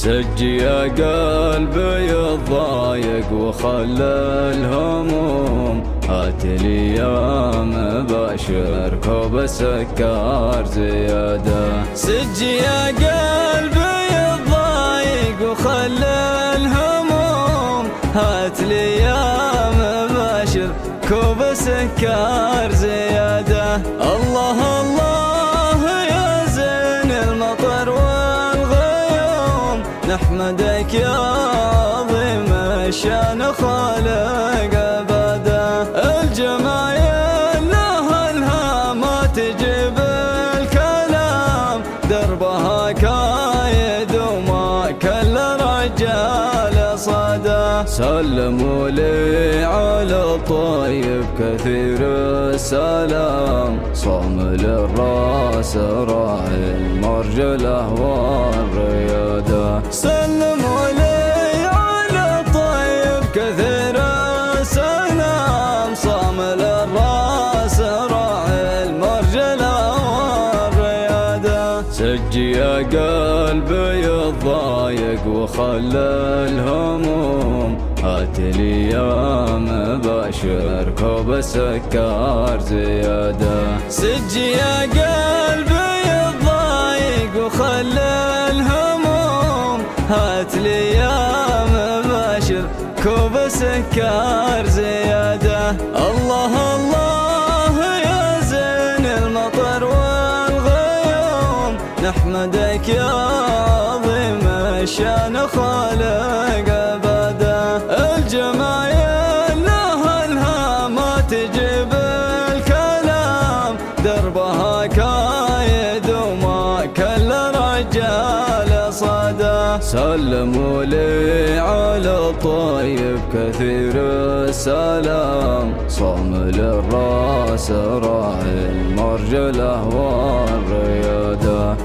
سجي يا قلبي الضايق وخلى الهموم هات لي يا مباشر كوب سكر زيادة. سجي يا قلبي الضايق وخلى الهموم هات لي يا مباشر كوب سكر زيادة. الله الله. نحمدك يا عظيم الشأن خالق أبدا. الجمايل لها ما تجيب الكلام. دربها كايد وما كل رجال صدى. سلموا لي على الطيب كثير السلام. صامل الراس راعي المرجله والرياده سجي يا قلبي الضايق وخلى الهموم هات لي يا مباشر كوب سكر زيادة. سجي يا قلبي الضايق وخلى الهموم هات لي يا مباشر كوب سكر زيادة. نحمدك يا عظيم الشان خالق أبدا. الجمايل لها ما تجيب الكلام. دربها كايد وما كل رجال. سلموا لي على الطيب كثير السلام. صامل الراس راعي المرجله والرياده.